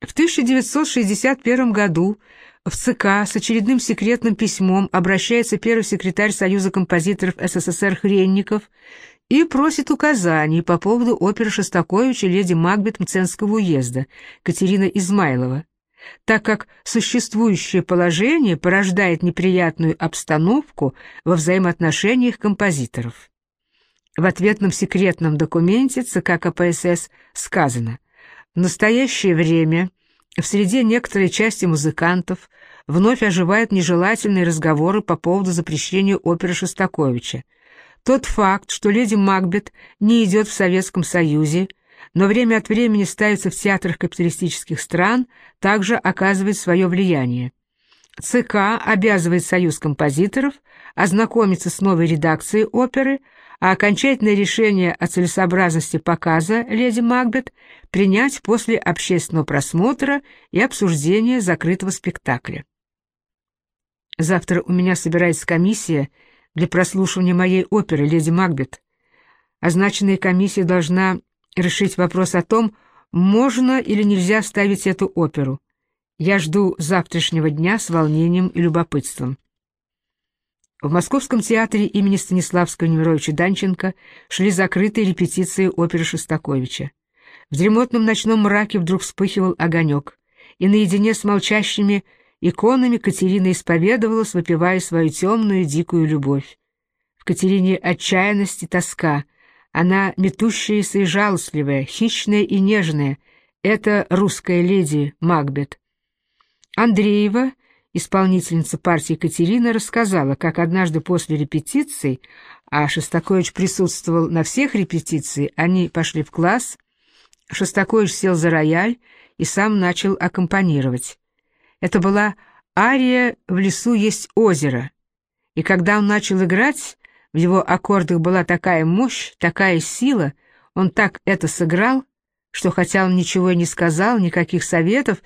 В 1961 году в ЦК с очередным секретным письмом обращается первый секретарь Союза композиторов СССР Хренников и просит указаний по поводу оперы Шостаковича «Леди Макбет» Мценского уезда Катерина Измайлова, так как существующее положение порождает неприятную обстановку во взаимоотношениях композиторов. В ответном секретном документе ЦК КПСС сказано «В настоящее время в среде некоторой части музыкантов вновь оживают нежелательные разговоры по поводу запрещения оперы Шостаковича, тот факт, что леди Макбет не идет в Советском Союзе, но время от времени ставится в театрах капиталистических стран, также оказывает свое влияние. ЦК обязывает Союз композиторов ознакомиться с новой редакцией оперы, а окончательное решение о целесообразности показа «Леди Макбет» принять после общественного просмотра и обсуждения закрытого спектакля. Завтра у меня собирается комиссия – для прослушивания моей оперы «Леди Макбет». Означенная комиссия должна решить вопрос о том, можно или нельзя ставить эту оперу. Я жду завтрашнего дня с волнением и любопытством. В Московском театре имени Станиславского Немировича Данченко шли закрытые репетиции оперы Шостаковича. В дремотном ночном мраке вдруг вспыхивал огонек, и наедине с молчащими иконами Катерина исповедовалась, выпивая свою темную дикую любовь. В Катерине отчаянность и тоска. Она метущаяся и жалостливая, хищная и нежная. Это русская леди Макбет. Андреева, исполнительница партии Катерина, рассказала, как однажды после репетиции, а Шостакович присутствовал на всех репетициях, они пошли в класс, Шостакович сел за рояль и сам начал аккомпанировать. Это была ария «В лесу есть озеро». И когда он начал играть, в его аккордах была такая мощь, такая сила, он так это сыграл, что хотя он ничего и не сказал, никаких советов,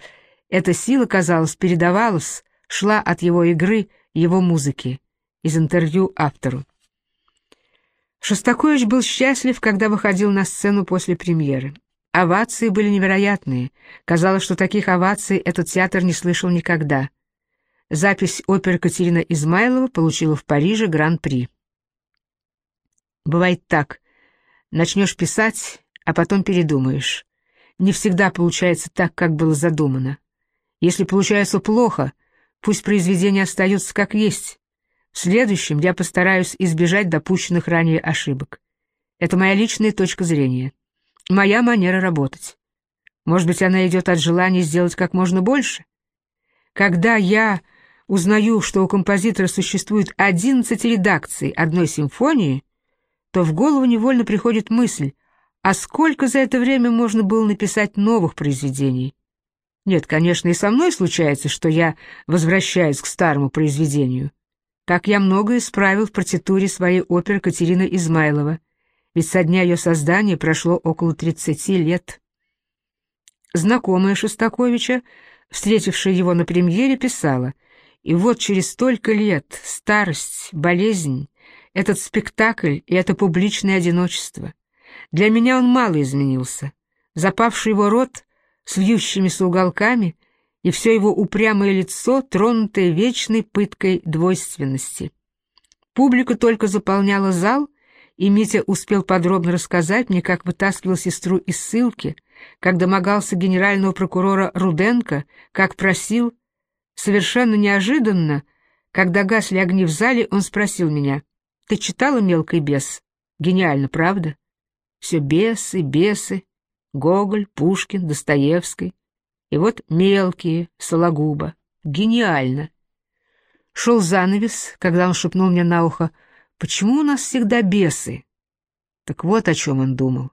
эта сила, казалось, передавалась, шла от его игры, его музыки. Из интервью автору. Шостакович был счастлив, когда выходил на сцену после премьеры. Овации были невероятные. Казалось, что таких оваций этот театр не слышал никогда. Запись оперы Катерина Измайлова получила в Париже гран-при. Бывает так. Начнешь писать, а потом передумаешь. Не всегда получается так, как было задумано. Если получается плохо, пусть произведение остается как есть. В следующем я постараюсь избежать допущенных ранее ошибок. Это моя личная точка зрения моя манера работать. Может быть, она идет от желания сделать как можно больше? Когда я узнаю, что у композитора существует 11 редакций одной симфонии, то в голову невольно приходит мысль, а сколько за это время можно было написать новых произведений? Нет, конечно, и со мной случается, что я возвращаюсь к старому произведению. Так я многое исправил в партитуре своей оперы Катерина Измайлова — ведь со дня ее создания прошло около 30 лет. Знакомая Шостаковича, встретившая его на премьере, писала, «И вот через столько лет старость, болезнь, этот спектакль и это публичное одиночество. Для меня он мало изменился. Запавший его рот с вьющимися уголками и все его упрямое лицо, тронутое вечной пыткой двойственности. Публика только заполняла зал — и Митя успел подробно рассказать мне, как вытаскивал сестру из ссылки, как домогался генерального прокурора Руденко, как просил. Совершенно неожиданно, когда гасли огни в зале, он спросил меня, «Ты читала «Мелкий бес»?» Гениально, правда? Все бесы, бесы, Гоголь, Пушкин, Достоевский. И вот мелкие, Сологуба. Гениально. Шел занавес, когда он шепнул мне на ухо, Почему у нас всегда бесы? Так вот о чем он думал.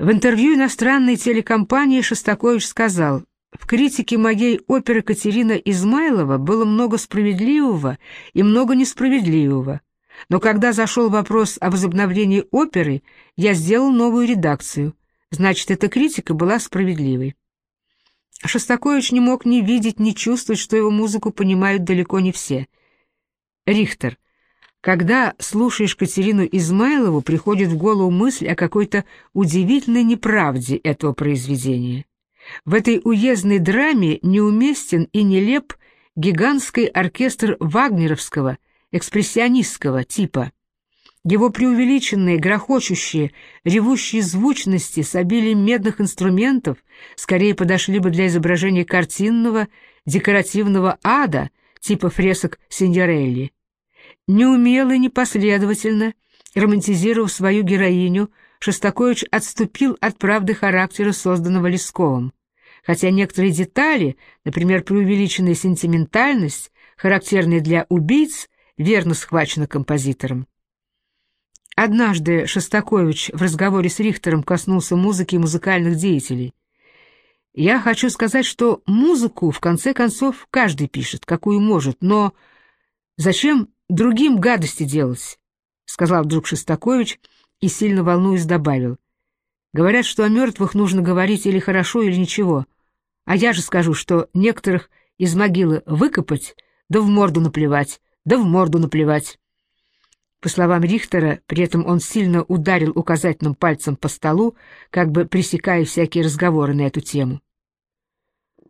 В интервью иностранной телекомпании Шостакович сказал, «В критике моей оперы Катерина Измайлова было много справедливого и много несправедливого. Но когда зашел вопрос о возобновлении оперы, я сделал новую редакцию. Значит, эта критика была справедливой». Шостакович не мог ни видеть, ни чувствовать, что его музыку понимают далеко не все. Рихтер — когда слушаешь Катерину Измайлову, приходит в голову мысль о какой-то удивительной неправде этого произведения. В этой уездной драме неуместен и нелеп гигантский оркестр вагнеровского, экспрессионистского типа. Его преувеличенные, грохочущие, ревущие звучности с обилием медных инструментов скорее подошли бы для изображения картинного, декоративного ада, типа фресок Синьорелли. Неумело и непоследовательно, романтизировав свою героиню, Шостакович отступил от правды характера, созданного Лесковым. Хотя некоторые детали, например, преувеличенная сентиментальность, характерные для убийц, верно схвачены композитором. Однажды Шостакович в разговоре с Рихтером коснулся музыки и музыкальных деятелей. «Я хочу сказать, что музыку, в конце концов, каждый пишет, какую может, но зачем другим гадости делать?» — сказал вдруг Шостакович и, сильно волнуясь, добавил. «Говорят, что о мертвых нужно говорить или хорошо, или ничего, а я же скажу, что некоторых из могилы выкопать, да в морду наплевать, да в морду наплевать». По словам Рихтера, при этом он сильно ударил указательным пальцем по столу, как бы пресекая всякие разговоры на эту тему.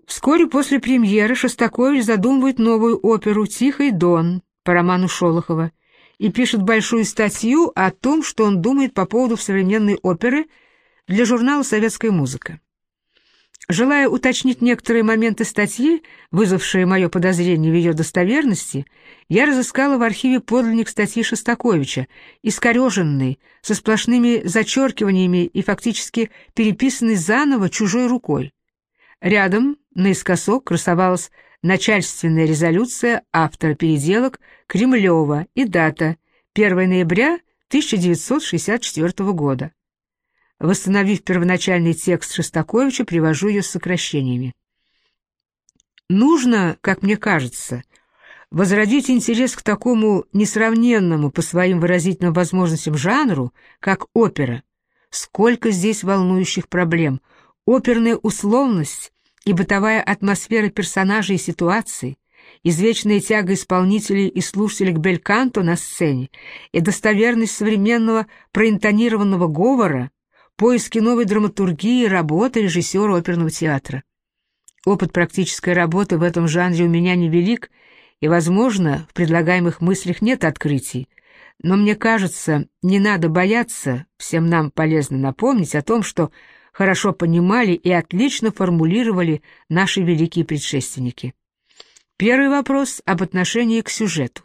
Вскоре после премьеры Шостакович задумывает новую оперу «Тихий дон» по роману Шолохова и пишет большую статью о том, что он думает по поводу современной оперы для журнала «Советская музыка». Желая уточнить некоторые моменты статьи, вызвавшие мое подозрение в ее достоверности, я разыскала в архиве подлинник статьи Шостаковича, искореженный, со сплошными зачеркиваниями и фактически переписанный заново чужой рукой. Рядом, наискосок, красовалась начальственная резолюция автора переделок Кремлева и дата 1 ноября 1964 года. Восстановив первоначальный текст Шостаковича, привожу ее с сокращениями. Нужно, как мне кажется, возродить интерес к такому несравненному по своим выразительным возможностям жанру, как опера. Сколько здесь волнующих проблем, оперная условность и бытовая атмосфера персонажей и ситуаций, извечная тяга исполнителей и слушателей к бельканту на сцене и достоверность современного проинтонированного говора, поиски новой драматургии, работы режиссера оперного театра. Опыт практической работы в этом жанре у меня невелик, и, возможно, в предлагаемых мыслях нет открытий, но мне кажется, не надо бояться, всем нам полезно напомнить о том, что хорошо понимали и отлично формулировали наши великие предшественники. Первый вопрос об отношении к сюжету.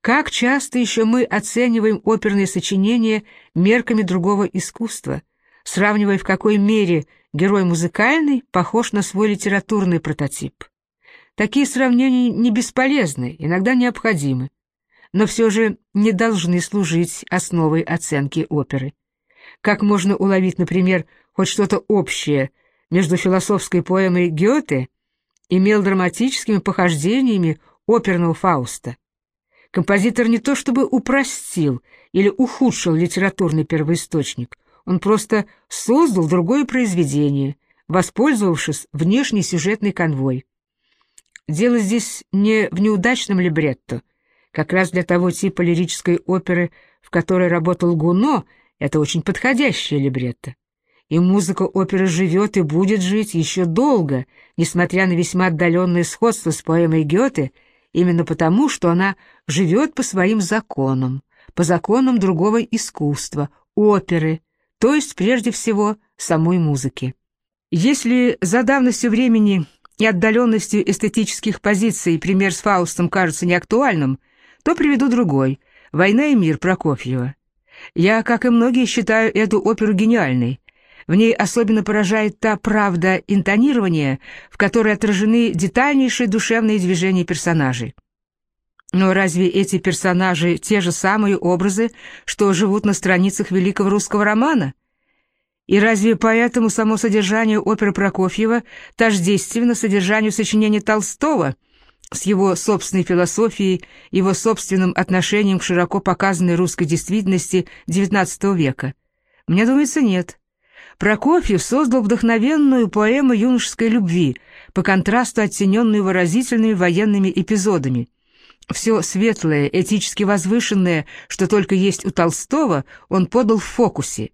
Как часто еще мы оцениваем оперные сочинения мерками другого искусства, сравнивая в какой мере герой музыкальный похож на свой литературный прототип. Такие сравнения не бесполезны, иногда необходимы, но все же не должны служить основой оценки оперы. Как можно уловить, например, хоть что-то общее между философской поэмой Гёте и мелодраматическими похождениями оперного Фауста? Композитор не то чтобы упростил или ухудшил литературный первоисточник, он просто создал другое произведение, воспользовавшись внешней сюжетной конвой. Дело здесь не в неудачном либретто. Как раз для того типа лирической оперы, в которой работал Гуно, это очень подходящее либретто. И музыка оперы живет и будет жить еще долго, несмотря на весьма отдаленное сходство с поэмой Гёте — именно потому, что она живет по своим законам, по законам другого искусства, оперы, то есть прежде всего самой музыки. Если за давностью времени и отдаленностью эстетических позиций пример с Фаустом кажется неактуальным, то приведу другой «Война и мир» Прокофьева. Я, как и многие, считаю эту оперу гениальной, в ней особенно поражает та правда интонирования, в которой отражены детальнейшие душевные движения персонажей. Но разве эти персонажи те же самые образы, что живут на страницах великого русского романа? И разве поэтому само содержание оперы Прокофьева тождественно содержанию сочинения Толстого с его собственной философией, его собственным отношением к широко показанной русской действительности XIX века? Мне думается, нет. Прокофьев создал вдохновенную поэму юношеской любви, по контрасту оттененную выразительными военными эпизодами. Все светлое, этически возвышенное, что только есть у Толстого, он подал в фокусе.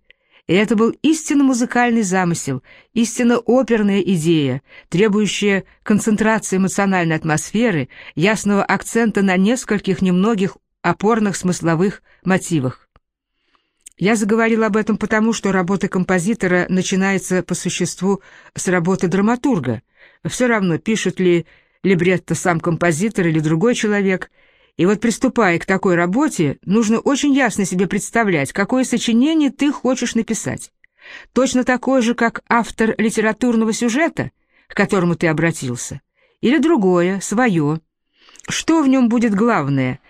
И это был истинно музыкальный замысел, истинно оперная идея, требующая концентрации эмоциональной атмосферы, ясного акцента на нескольких немногих опорных смысловых мотивах. Я заговорил об этом потому, что работа композитора начинается по существу с работы драматурга. Все равно, пишет ли либретто сам композитор или другой человек. И вот приступая к такой работе, нужно очень ясно себе представлять, какое сочинение ты хочешь написать. Точно такое же, как автор литературного сюжета, к которому ты обратился. Или другое, свое. Что в нем будет главное?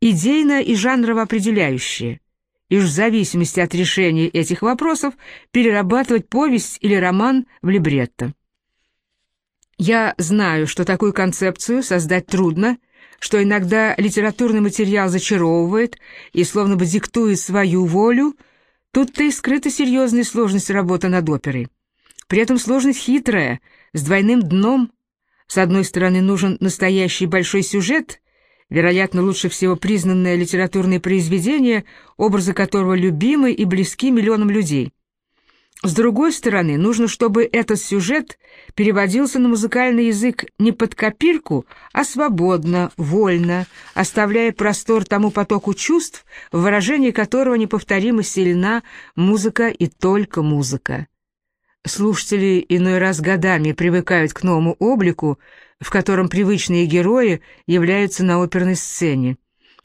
Идейно и жанрово определяющее. И в зависимости от решения этих вопросов перерабатывать повесть или роман в либретто. Я знаю, что такую концепцию создать трудно, что иногда литературный материал зачаровывает и словно бы диктует свою волю, тут-то и скрыта серьезная сложность работы над оперой. При этом сложность хитрая, с двойным дном. С одной стороны, нужен настоящий большой сюжет, вероятно, лучше всего признанное литературное произведение, образы которого любимы и близки миллионам людей. С другой стороны, нужно, чтобы этот сюжет переводился на музыкальный язык не под копирку, а свободно, вольно, оставляя простор тому потоку чувств, в выражении которого неповторимо сильна музыка и только музыка. Слушатели иной раз годами привыкают к новому облику, в котором привычные герои являются на оперной сцене,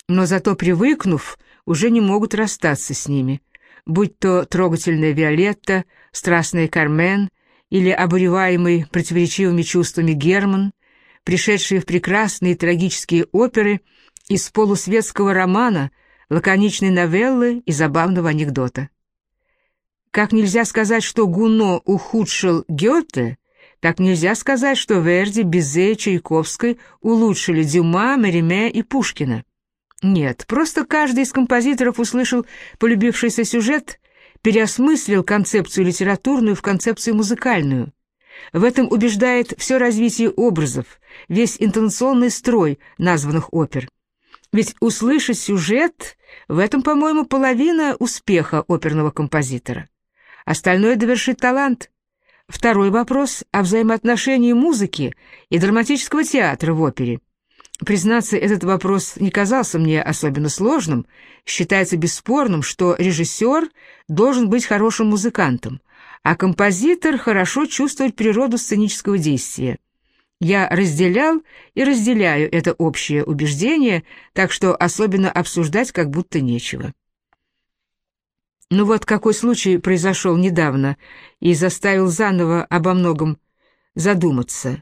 но зато привыкнув, уже не могут расстаться с ними – будь то трогательная Виолетта, страстная Кармен или обуреваемый противоречивыми чувствами Герман, пришедшие в прекрасные трагические оперы из полусветского романа, лаконичной новеллы и забавного анекдота. Как нельзя сказать, что Гуно ухудшил Гёте, так нельзя сказать, что Верди, Бизе Чайковской улучшили Дюма, Мериме и Пушкина. Нет, просто каждый из композиторов услышал полюбившийся сюжет, переосмыслил концепцию литературную в концепцию музыкальную. В этом убеждает все развитие образов, весь интонационный строй названных опер. Ведь услышать сюжет — в этом, по-моему, половина успеха оперного композитора. Остальное довершит талант. Второй вопрос о взаимоотношении музыки и драматического театра в опере. Признаться, этот вопрос не казался мне особенно сложным. Считается бесспорным, что режиссер должен быть хорошим музыкантом, а композитор хорошо чувствовать природу сценического действия. Я разделял и разделяю это общее убеждение, так что особенно обсуждать как будто нечего. Ну вот какой случай произошел недавно и заставил заново обо многом задуматься.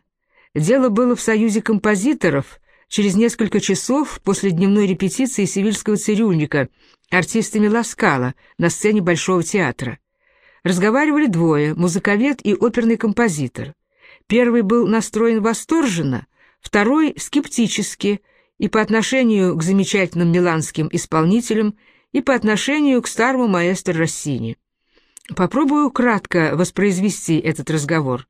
Дело было в Союзе композиторов, через несколько часов после дневной репетиции «Сивильского цирюльника» артистами Ласкала на сцене Большого театра. Разговаривали двое, музыковед и оперный композитор. Первый был настроен восторженно, второй — скептически, и по отношению к замечательным миланским исполнителям, и по отношению к старому маэстро Россини. Попробую кратко воспроизвести этот разговор.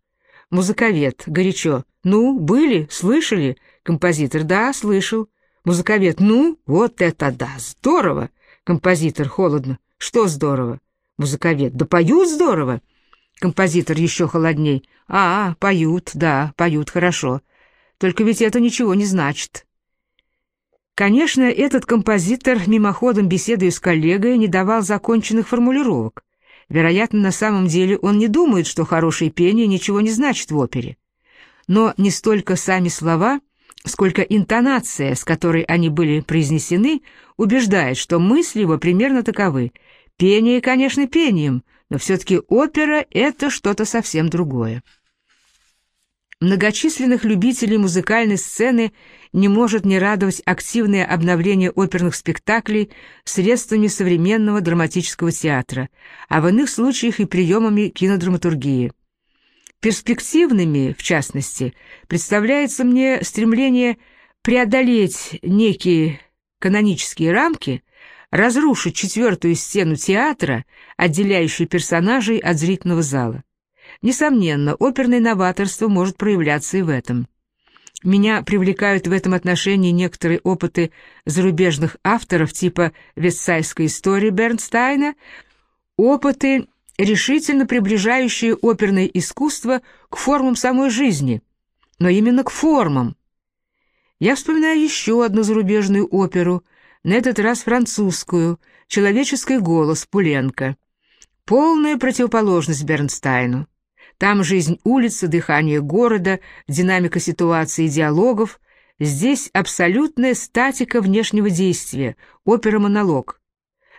Музыковед, горячо. «Ну, были, слышали?» Композитор, да, слышал. Музыковед, ну, вот это да, здорово. Композитор, холодно. Что здорово? Музыковед, да поют здорово. Композитор еще холодней. А, поют, да, поют хорошо. Только ведь это ничего не значит. Конечно, этот композитор, мимоходом беседуя с коллегой, не давал законченных формулировок. Вероятно, на самом деле он не думает, что хорошее пение ничего не значит в опере. Но не столько сами слова, сколько интонация, с которой они были произнесены, убеждает, что мысли его примерно таковы. Пение, конечно, пением, но все-таки опера — это что-то совсем другое. Многочисленных любителей музыкальной сцены не может не радовать активное обновление оперных спектаклей средствами современного драматического театра, а в иных случаях и приемами кинодраматургии. Перспективными, в частности, представляется мне стремление преодолеть некие канонические рамки, разрушить четвертую стену театра, отделяющую персонажей от зрительного зала. Несомненно, оперное новаторство может проявляться и в этом. Меня привлекают в этом отношении некоторые опыты зарубежных авторов типа «Вестсайской истории» Бернстайна, опыты, решительно приближающие оперное искусство к формам самой жизни, но именно к формам. Я вспоминаю еще одну зарубежную оперу, на этот раз французскую, «Человеческий голос» Пуленко. Полная противоположность Бернстайну. Там жизнь улицы, дыхание города, динамика ситуации и диалогов. Здесь абсолютная статика внешнего действия, опера-монолог.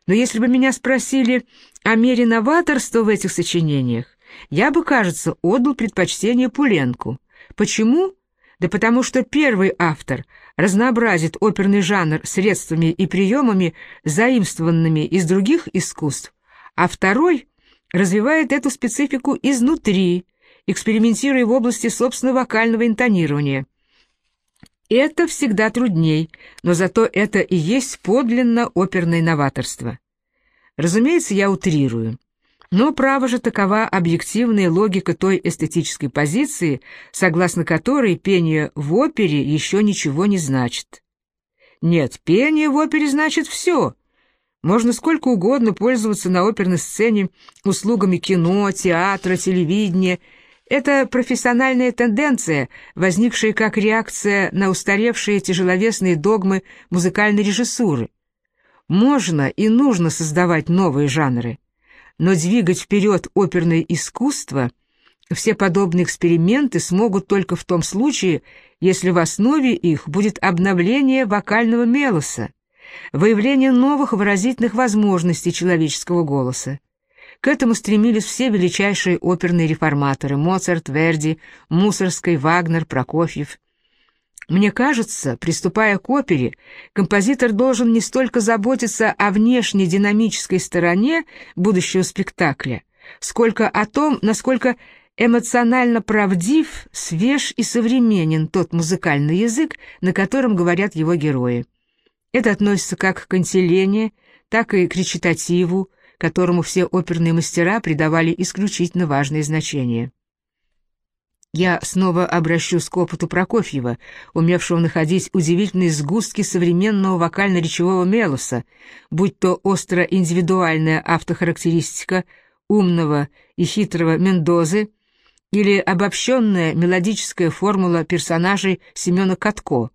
Но если бы меня спросили о мере новаторства в этих сочинениях, я бы, кажется, отдал предпочтение Пуленку. Почему? Да потому что первый автор разнообразит оперный жанр средствами и приемами, заимствованными из других искусств, а второй развивает эту специфику изнутри, экспериментируя в области собственного вокального интонирования. Это всегда трудней, но зато это и есть подлинно оперное новаторство. Разумеется, я утрирую. Но право же такова объективная логика той эстетической позиции, согласно которой пение в опере еще ничего не значит. Нет, пение в опере значит все. Можно сколько угодно пользоваться на оперной сцене услугами кино, театра, телевидения. Это профессиональная тенденция, возникшая как реакция на устаревшие тяжеловесные догмы музыкальной режиссуры. Можно и нужно создавать новые жанры но двигать вперед оперное искусство все подобные эксперименты смогут только в том случае, если в основе их будет обновление вокального мелоса, выявление новых выразительных возможностей человеческого голоса. К этому стремились все величайшие оперные реформаторы – Моцарт, Верди, Мусорский, Вагнер, Прокофьев – мне кажется, приступая к опере, композитор должен не столько заботиться о внешней динамической стороне будущего спектакля, сколько о том, насколько эмоционально правдив, свеж и современен тот музыкальный язык, на котором говорят его герои. Это относится как к антилене, так и к речитативу, которому все оперные мастера придавали исключительно важное значение. Я снова обращусь к опыту Прокофьева, умевшего находить удивительные сгустки современного вокально-речевого мелоса, будь то остро-индивидуальная автохарактеристика умного и хитрого Мендозы или обобщенная мелодическая формула персонажей Семена Катко.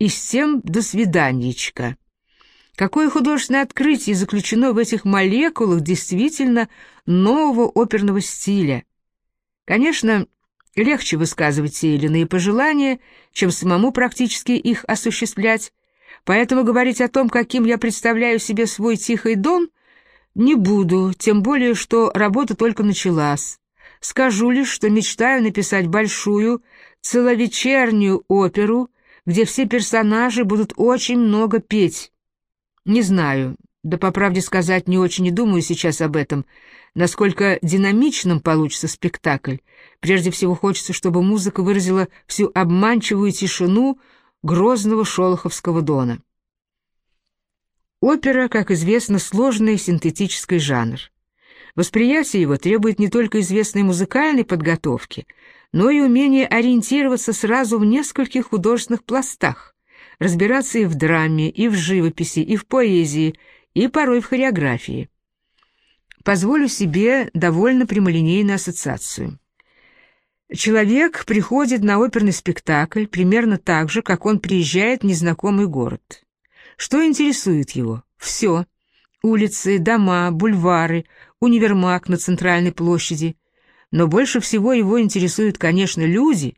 И с тем до свиданьечка. Какое художественное открытие заключено в этих молекулах действительно нового оперного стиля. Конечно, Легче высказывать те или иные пожелания, чем самому практически их осуществлять, поэтому говорить о том, каким я представляю себе свой тихий дон, не буду, тем более, что работа только началась. Скажу лишь, что мечтаю написать большую, целовечернюю оперу, где все персонажи будут очень много петь. Не знаю, да по правде сказать, не очень и думаю сейчас об этом, насколько динамичным получится спектакль. Прежде всего хочется, чтобы музыка выразила всю обманчивую тишину грозного шолоховского дона. Опера, как известно, сложный синтетический жанр. Восприятие его требует не только известной музыкальной подготовки, но и умения ориентироваться сразу в нескольких художественных пластах, разбираться и в драме, и в живописи, и в поэзии, и порой в хореографии. Позволю себе довольно прямолинейную ассоциацию. Человек приходит на оперный спектакль примерно так же, как он приезжает в незнакомый город. Что интересует его? Все. Улицы, дома, бульвары, универмаг на центральной площади. Но больше всего его интересуют, конечно, люди,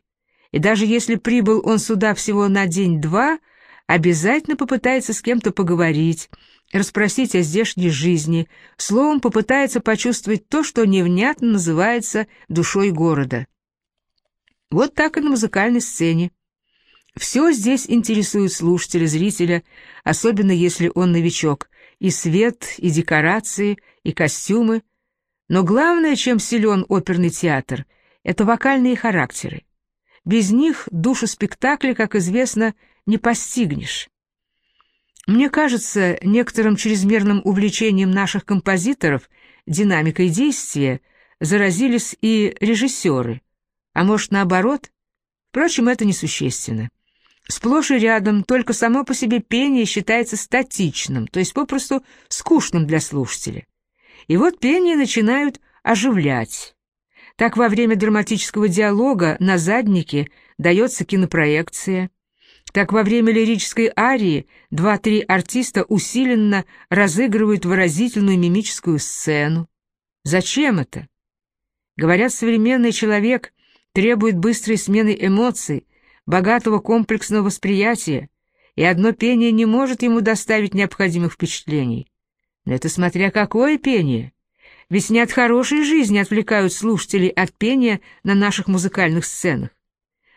и даже если прибыл он сюда всего на день-два, обязательно попытается с кем-то поговорить, расспросить о здешней жизни, словом попытается почувствовать то, что невнятно называется душой города. Вот так и на музыкальной сцене. Все здесь интересует слушателя, зрителя, особенно если он новичок, и свет, и декорации, и костюмы. Но главное, чем силен оперный театр, это вокальные характеры. Без них душу спектакля, как известно, не постигнешь. Мне кажется, некоторым чрезмерным увлечением наших композиторов динамикой действия заразились и режиссеры, а может наоборот? Впрочем, это несущественно. Сплошь и рядом только само по себе пение считается статичным, то есть попросту скучным для слушателя. И вот пение начинают оживлять. Так во время драматического диалога на заднике дается кинопроекция. Так во время лирической арии два-три артиста усиленно разыгрывают выразительную мимическую сцену. Зачем это? Говорят, современный человек требует быстрой смены эмоций, богатого комплексного восприятия, и одно пение не может ему доставить необходимых впечатлений. Это смотря какое пение. Ведь не от хорошей жизни отвлекают слушателей от пения на наших музыкальных сценах.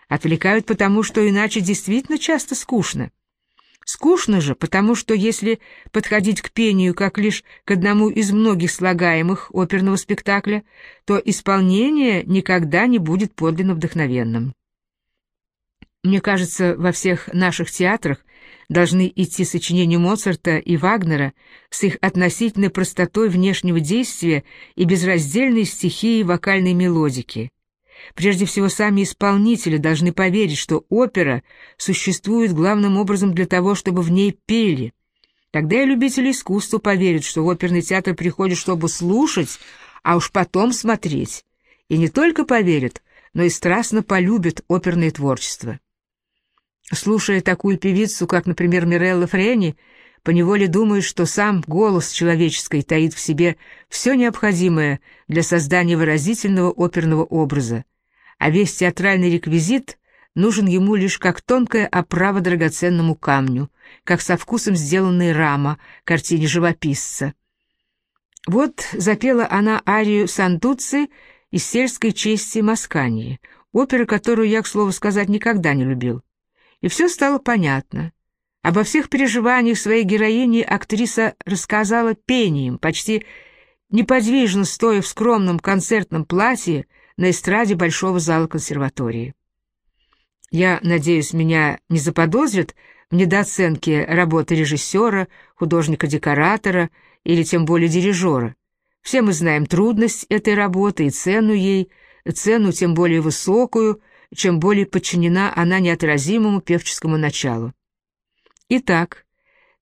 Отвлекают потому, что иначе действительно часто скучно. Скучно же, потому что если подходить к пению как лишь к одному из многих слагаемых оперного спектакля, то исполнение никогда не будет подлинно вдохновенным. Мне кажется, во всех наших театрах должны идти сочинения Моцарта и Вагнера с их относительной простотой внешнего действия и безраздельной стихией вокальной мелодики. Прежде всего, сами исполнители должны поверить, что опера существует главным образом для того, чтобы в ней пели. Тогда и любители искусства поверят, что в оперный театр приходят, чтобы слушать, а уж потом смотреть. И не только поверят, но и страстно полюбят оперное творчество. Слушая такую певицу, как, например, Мирелла Френи, поневоле думаешь, что сам голос человеческий таит в себе все необходимое для создания выразительного оперного образа, а весь театральный реквизит нужен ему лишь как тонкая оправа драгоценному камню, как со вкусом сделанная рама картине живописца. Вот запела она арию Сантуци из сельской чести Маскании, оперы, которую я, к слову сказать, никогда не любил и все стало понятно. Обо всех переживаниях своей героини актриса рассказала пением, почти неподвижно стоя в скромном концертном платье на эстраде большого зала консерватории. Я надеюсь, меня не заподозрят в недооценке работы режиссера, художника-декоратора или тем более дирижера. Все мы знаем трудность этой работы и цену ей, цену тем более высокую — чем более подчинена она неотразимому певческому началу. Итак,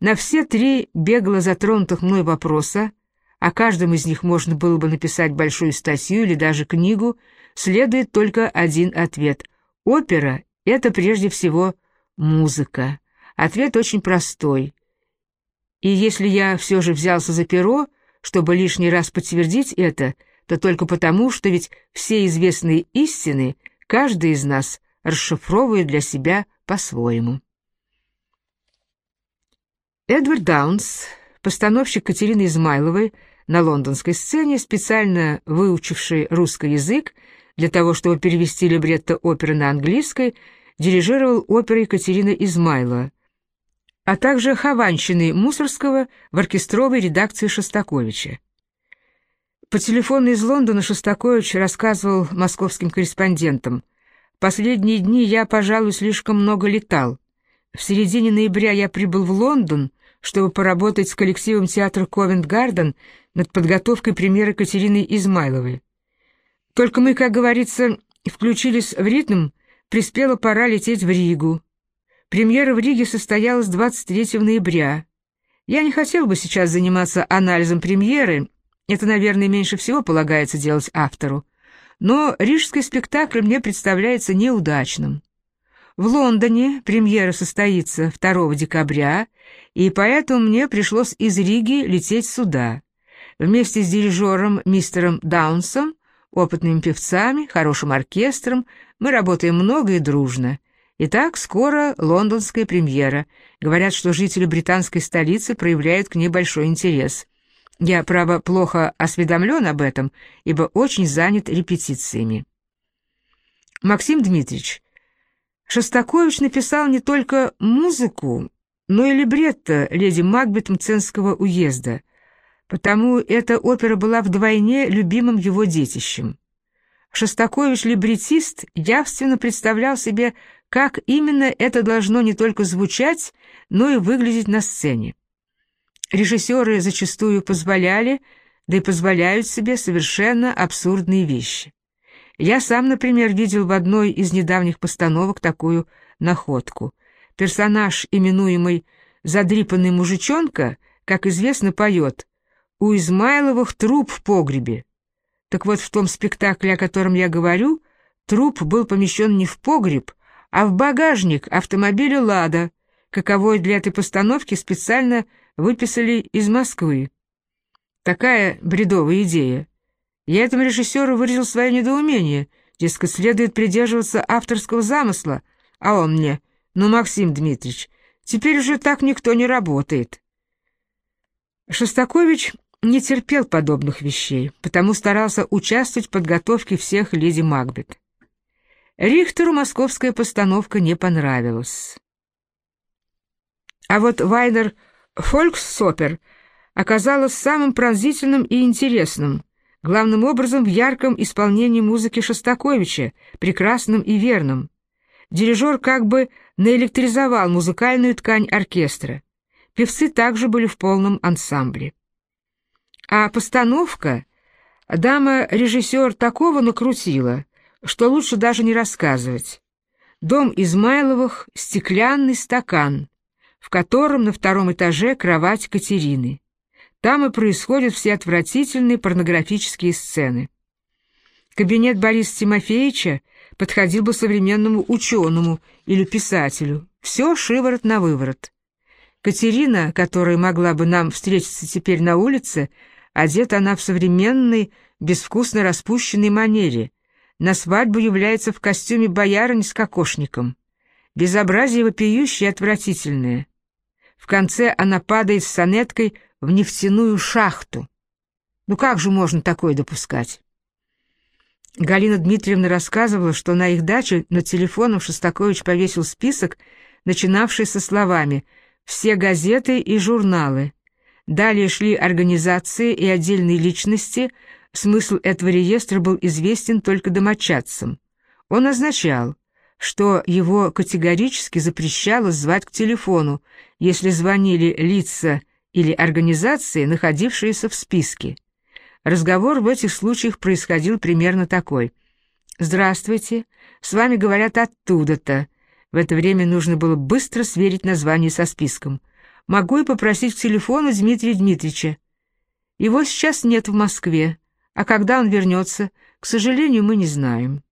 на все три бегло затронутых мной вопроса, о каждом из них можно было бы написать большую статью или даже книгу, следует только один ответ. Опера — это прежде всего музыка. Ответ очень простой. И если я все же взялся за перо, чтобы лишний раз подтвердить это, то только потому, что ведь все известные истины — каждый из нас расшифровывает для себя по-своему. Эдвард Даунс, постановщик Катерины Измайловой на лондонской сцене, специально выучивший русский язык для того, чтобы перевести либретто оперы на английский, дирижировал оперой Екатерина Измайлова, а также Хованщины Мусорского в оркестровой редакции Шостаковича. По телефону из Лондона Шостакович рассказывал московским корреспондентам. «Последние дни я, пожалуй, слишком много летал. В середине ноября я прибыл в Лондон, чтобы поработать с коллективом театра Ковент-Гарден над подготовкой премьеры Катерины Измайловой. Только мы, как говорится, включились в ритм, приспела пора лететь в Ригу. Премьера в Риге состоялась 23 ноября. Я не хотел бы сейчас заниматься анализом премьеры, это, наверное, меньше всего полагается делать автору. Но рижский спектакль мне представляется неудачным. В Лондоне премьера состоится 2 декабря, и поэтому мне пришлось из Риги лететь сюда. Вместе с дирижером мистером Даунсом, опытными певцами, хорошим оркестром мы работаем много и дружно. Итак, скоро лондонская премьера. Говорят, что жители британской столицы проявляют к ней большой интерес. Я, право, плохо осведомлен об этом, ибо очень занят репетициями. Максим Дмитриевич, Шостакович написал не только музыку, но и либретто леди Макбет Мценского уезда, потому эта опера была вдвойне любимым его детищем. Шостакович-либретист явственно представлял себе, как именно это должно не только звучать, но и выглядеть на сцене. Режиссеры зачастую позволяли, да и позволяют себе совершенно абсурдные вещи. Я сам, например, видел в одной из недавних постановок такую находку. Персонаж, именуемый «задрипанный мужичонка», как известно, поет «У Измайловых труп в погребе». Так вот, в том спектакле, о котором я говорю, труп был помещен не в погреб, а в багажник автомобиля «Лада», каковой для этой постановки специально выписали из Москвы. Такая бредовая идея. Я этому режиссеру выразил свое недоумение, дескать, следует придерживаться авторского замысла, а он мне, ну, Максим Дмитриевич, теперь уже так никто не работает. Шостакович не терпел подобных вещей, потому старался участвовать в подготовке всех леди Макбет. Рихтеру московская постановка не понравилась. А вот Вайнер «Фольксопер» оказалась самым пронзительным и интересным, главным образом в ярком исполнении музыки Шостаковича, прекрасным и верным. Дирижер как бы наэлектризовал музыкальную ткань оркестра. Певцы также были в полном ансамбле. А постановка дама-режиссер такого накрутила, что лучше даже не рассказывать. Дом Измайловых — стеклянный стакан, в котором на втором этаже кровать Катерины. Там и происходят все отвратительные порнографические сцены. Кабинет Бориса Тимофеевича подходил бы современному ученому или писателю. Все шиворот на выворот. Катерина, которая могла бы нам встретиться теперь на улице, одета она в современной, безвкусно распущенной манере. На свадьбу является в костюме боярынь с кокошником. Безобразие вопиющее и отвратительное. В конце она падает с сонеткой в нефтяную шахту. Ну как же можно такое допускать? Галина Дмитриевна рассказывала, что на их даче над телефоном Шостакович повесил список, начинавший со словами «Все газеты и журналы». Далее шли организации и отдельные личности, смысл этого реестра был известен только домочадцам. Он означал что его категорически запрещалось звать к телефону, если звонили лица или организации, находившиеся в списке. Разговор в этих случаях происходил примерно такой. «Здравствуйте, с вами говорят оттуда-то». В это время нужно было быстро сверить название со списком. «Могу и попросить к телефону Дмитрия Дмитриевича. Его сейчас нет в Москве, а когда он вернется, к сожалению, мы не знаем».